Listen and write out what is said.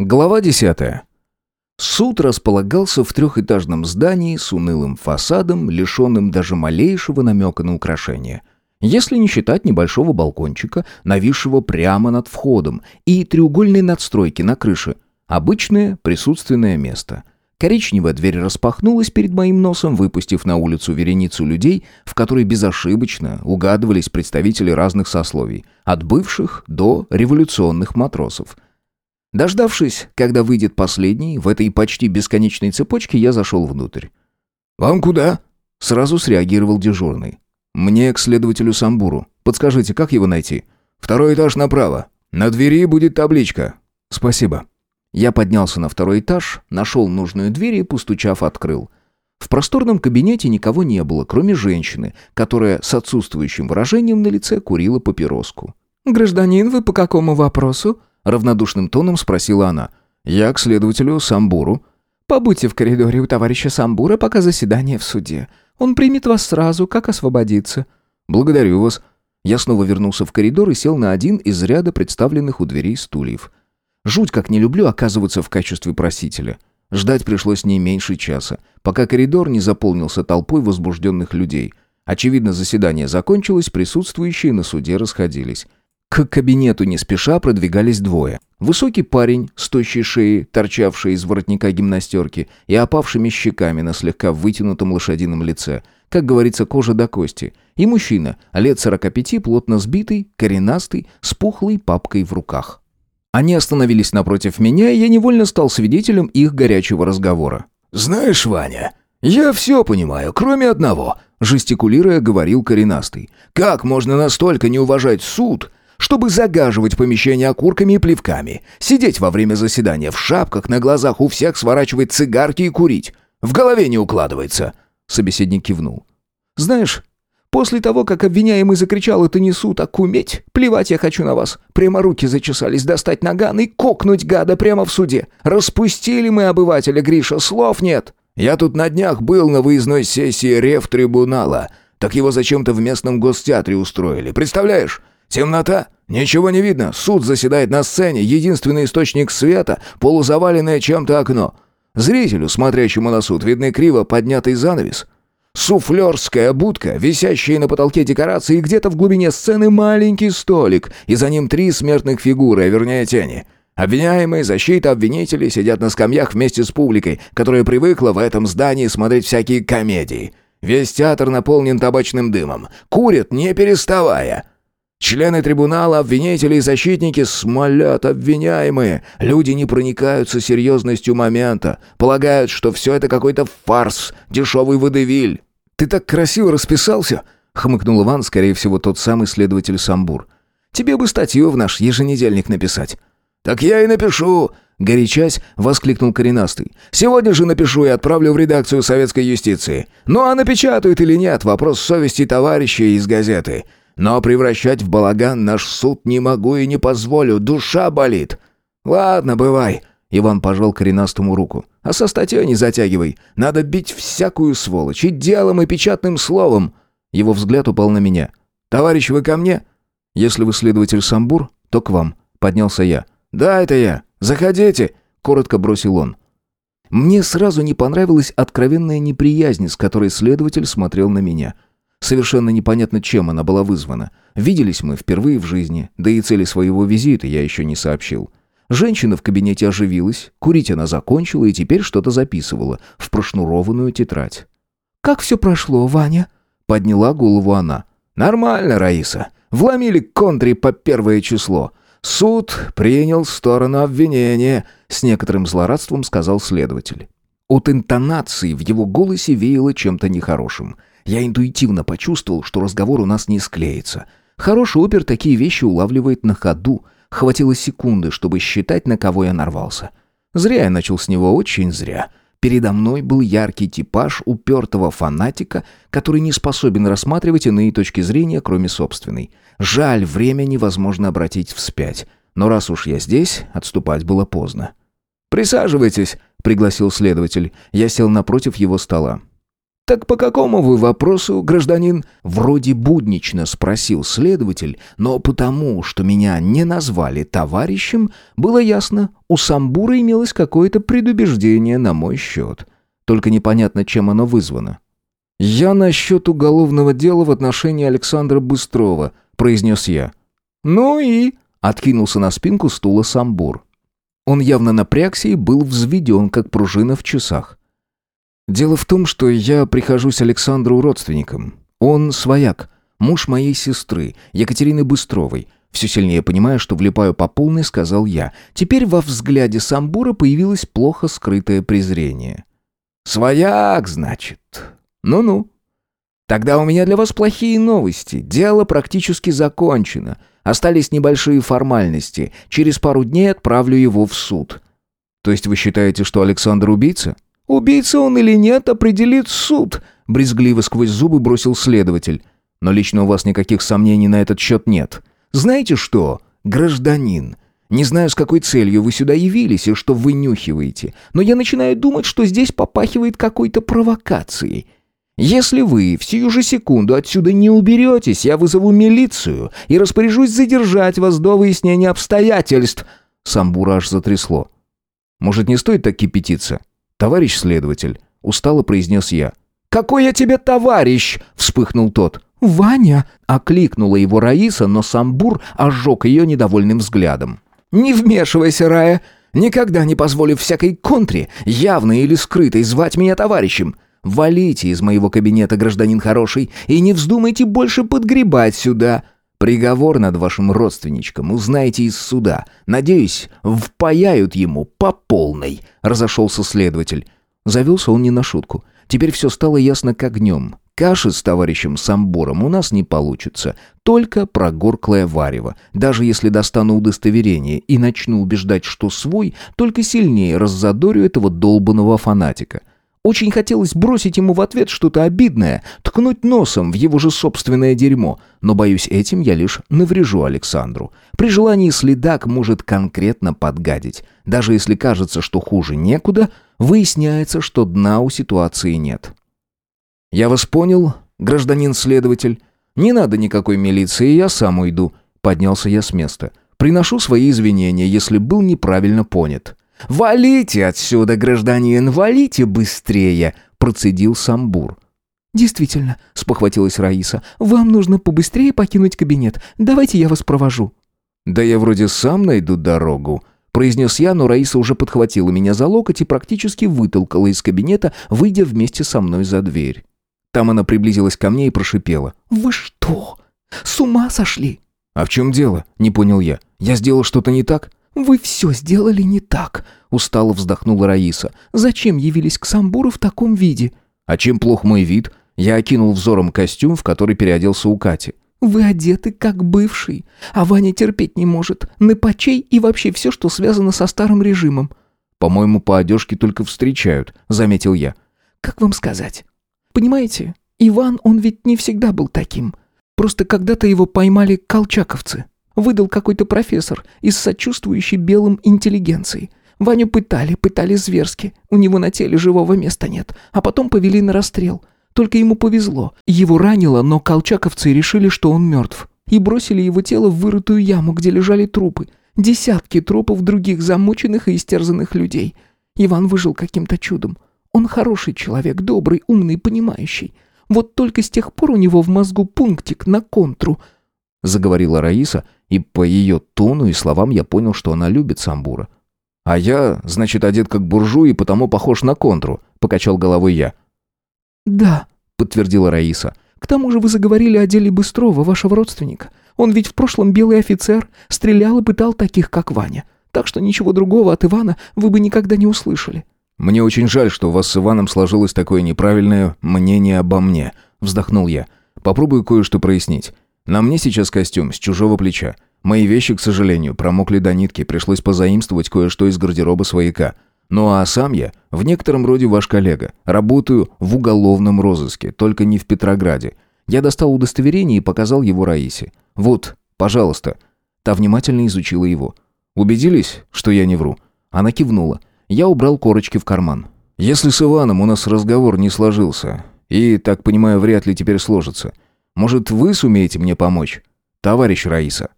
Глава 10. Суд располагался в трехэтажном здании с унылым фасадом, лишенным даже малейшего намека на украшение. Если не считать небольшого балкончика, нависшего прямо над входом, и треугольной надстройки на крыше. Обычное присутственное место. Коричневая дверь распахнулась перед моим носом, выпустив на улицу вереницу людей, в которой безошибочно угадывались представители разных сословий, от бывших до революционных матросов – Дождавшись, когда выйдет последний, в этой почти бесконечной цепочке я зашел внутрь. «Вам куда?» — сразу среагировал дежурный. «Мне к следователю Самбуру. Подскажите, как его найти?» «Второй этаж направо. На двери будет табличка». «Спасибо». Я поднялся на второй этаж, нашел нужную дверь и, постучав, открыл. В просторном кабинете никого не было, кроме женщины, которая с отсутствующим выражением на лице курила папироску. «Гражданин, вы по какому вопросу?» Равнодушным тоном спросила она. «Я к следователю Самбуру». «Побудьте в коридоре у товарища Самбура, пока заседание в суде. Он примет вас сразу, как освободиться». «Благодарю вас». Я снова вернулся в коридор и сел на один из ряда представленных у дверей стульев. Жуть как не люблю оказываться в качестве просителя. Ждать пришлось не меньше часа, пока коридор не заполнился толпой возбужденных людей. Очевидно, заседание закончилось, присутствующие на суде расходились. К кабинету не спеша продвигались двое. Высокий парень с тощей шеей, торчавший из воротника гимнастерки, и опавшими щеками на слегка вытянутом лошадином лице. Как говорится, кожа до кости. И мужчина, лет сорока пяти, плотно сбитый, коренастый, с пухлой папкой в руках. Они остановились напротив меня, и я невольно стал свидетелем их горячего разговора. «Знаешь, Ваня, я все понимаю, кроме одного», жестикулируя, говорил коренастый. «Как можно настолько не уважать суд, чтобы загаживать помещение окурками и плевками, сидеть во время заседания в шапках, на глазах у всех сворачивать цигарки и курить. В голове не укладывается». Собеседник кивнул. «Знаешь, после того, как обвиняемый закричал «это не суд, а куметь», плевать я хочу на вас. Прямо руки зачесались достать наган и кокнуть гада прямо в суде. Распустили мы обывателя, Гриша, слов нет. Я тут на днях был на выездной сессии рефтрибунала. Так его зачем-то в местном гостеатре устроили. Представляешь? Темнота? Ничего не видно. Суд заседает на сцене. Единственный источник света — полузаваленное чем-то окно. Зрителю, смотрящему на суд, видны криво поднятый занавес. Суфлерская будка, висящая на потолке декорации, где-то в глубине сцены маленький столик, и за ним три смертных фигуры, а вернее тени. Обвиняемые, защита, обвинители сидят на скамьях вместе с публикой, которая привыкла в этом здании смотреть всякие комедии. Весь театр наполнен табачным дымом. Курят, не переставая. Члены трибунала, обвинители и защитники смолят обвиняемые. Люди не проникаются серьезностью момента. Полагают, что все это какой-то фарс, дешевый водевиль. «Ты так красиво расписался!» — хмыкнул Иван, скорее всего, тот самый следователь Самбур. «Тебе бы статью в наш еженедельник написать». «Так я и напишу!» — горячась воскликнул коренастый. «Сегодня же напишу и отправлю в редакцию советской юстиции. Ну а напечатают или нет, вопрос совести товарищей из газеты. Но превращать в балаган наш суд не могу и не позволю, душа болит. Ладно, бывай. Иван пожал коренастому руку. А со статьей не затягивай. Надо бить всякую сволочь и делом, и печатным словом. Его взгляд упал на меня. Товарищ, вы ко мне? Если вы следователь Самбур, то к вам. Поднялся я. Да, это я. Заходите, коротко бросил он. Мне сразу не понравилась откровенная неприязнь, с которой следователь смотрел на меня. Совершенно непонятно, чем она была вызвана. Виделись мы впервые в жизни, да и цели своего визита я еще не сообщил. Женщина в кабинете оживилась, курить она закончила и теперь что-то записывала в прошнурованную тетрадь. «Как все прошло, Ваня?» — подняла голову она. «Нормально, Раиса. Вломили контри по первое число. Суд принял сторону обвинения», — с некоторым злорадством сказал следователь. От интонации в его голосе веяло чем-то нехорошим — я интуитивно почувствовал, что разговор у нас не склеится. Хороший опер такие вещи улавливает на ходу. Хватило секунды, чтобы считать, на кого я нарвался. Зря я начал с него, очень зря. Передо мной был яркий типаж упертого фанатика, который не способен рассматривать иные точки зрения, кроме собственной. Жаль, время невозможно обратить вспять. Но раз уж я здесь, отступать было поздно. «Присаживайтесь», — пригласил следователь. Я сел напротив его стола. «Так по какому вы вопросу, гражданин?» Вроде буднично спросил следователь, но потому, что меня не назвали товарищем, было ясно, у Самбура имелось какое-то предубеждение на мой счет. Только непонятно, чем оно вызвано. «Я насчет уголовного дела в отношении Александра Быстрова», — произнес я. «Ну и...» — откинулся на спинку стула Самбур. Он явно напрягся и был взведен, как пружина в часах. Дело в том, что я прихожусь Александру родственником. Он свояк, муж моей сестры, Екатерины Быстровой. Все сильнее понимая, что влипаю по полной, сказал я. Теперь во взгляде Самбура появилось плохо скрытое презрение. «Свояк, значит? Ну-ну. Тогда у меня для вас плохие новости. Дело практически закончено. Остались небольшие формальности. Через пару дней отправлю его в суд». «То есть вы считаете, что Александр убийца?» «Убийца он или нет, определит суд», — брезгливо сквозь зубы бросил следователь. «Но лично у вас никаких сомнений на этот счет нет. Знаете что, гражданин?» Не знаю, с какой целью вы сюда явились и что вы нюхиваете, но я начинаю думать, что здесь попахивает какой-то провокацией. Если вы в сию же секунду отсюда не уберетесь, я вызову милицию и распоряжусь задержать вас до выяснения обстоятельств». Самбура аж затрясло. «Может, не стоит так кипятиться? «Товарищ следователь», — устало произнес я. «Какой я тебе товарищ?» — вспыхнул тот. «Ваня!» — окликнула его Раиса, но Самбур ожег ее недовольным взглядом. «Не вмешивайся, Рая! Никогда не позволю всякой контре, явной или скрытой, звать меня товарищем! Валите из моего кабинета, гражданин хороший, и не вздумайте больше подгребать сюда!» Приговор над вашим родственничком узнаете из суда. Надеюсь, впаяют ему по полной», — разошелся следователь. Завелся он не на шутку. Теперь все стало ясно как днем. Каши с товарищем Самбором у нас не получится. Только прогорклое варево. Даже если достану удостоверение и начну убеждать, что свой, только сильнее раззадорю этого долбанного фанатика. Очень хотелось бросить ему в ответ что-то обидное, ткнуть носом в его же собственное дерьмо, но, боюсь, этим я лишь наврежу Александру. При желании следак может конкретно подгадить. Даже если кажется, что хуже некуда, выясняется, что дна у ситуации нет. «Я вас понял, гражданин следователь. Не надо никакой милиции, я сам уйду», — поднялся я с места. «Приношу свои извинения, если был неправильно понят». «Валите отсюда, гражданин, валите быстрее!» процедил Самбур. «Действительно», — спохватилась Раиса, — «вам нужно побыстрее покинуть кабинет. Давайте я вас провожу». «Да я вроде сам найду дорогу», — произнес я, но Раиса уже подхватила меня за локоть и практически вытолкала из кабинета, выйдя вместе со мной за дверь. Там она приблизилась ко мне и прошипела. «Вы что, с ума сошли?» «А в чем дело?» — не понял я. «Я сделал что-то не так?» «Вы все сделали не так», — устало вздохнула Раиса. «Зачем явились к Самбуру в таком виде?» «А чем плох мой вид?» Я окинул взором костюм, в который переоделся у Кати. «Вы одеты как бывший, а Ваня терпеть не может. Напачей и вообще все, что связано со старым режимом». «По-моему, по одежке только встречают», — заметил я. «Как вам сказать? Понимаете, Иван, он ведь не всегда был таким. Просто когда-то его поймали колчаковцы выдал какой-то профессор из сочувствующей белым интеллигенции. Ваню пытали, пытали зверски. У него на теле живого места нет. А потом повели на расстрел. Только ему повезло. Его ранило, но колчаковцы решили, что он мертв. И бросили его тело в вырытую яму, где лежали трупы. Десятки трупов других замученных и истерзанных людей. Иван выжил каким-то чудом. Он хороший человек, добрый, умный, понимающий. Вот только с тех пор у него в мозгу пунктик на контру –— заговорила Раиса, и по ее тону и словам я понял, что она любит самбура. «А я, значит, одет как буржуй и потому похож на контру», — покачал головой я. «Да», — подтвердила Раиса. «К тому же вы заговорили о деле Быстрова, вашего родственника. Он ведь в прошлом белый офицер, стрелял и пытал таких, как Ваня. Так что ничего другого от Ивана вы бы никогда не услышали». «Мне очень жаль, что у вас с Иваном сложилось такое неправильное мнение обо мне», — вздохнул я. «Попробую кое-что прояснить. На мне сейчас костюм с чужого плеча. Мои вещи, к сожалению, промокли до нитки, пришлось позаимствовать кое-что из гардероба свояка. Ну а сам я, в некотором роде ваш коллега, работаю в уголовном розыске, только не в Петрограде. Я достал удостоверение и показал его Раисе. Вот, пожалуйста. Та внимательно изучила его. Убедились, что я не вру? Она кивнула. Я убрал корочки в карман. Если с Иваном у нас разговор не сложился, И, так понимаю, вряд ли теперь сложится. Может, вы сумеете мне помочь? Товарищ Раиса».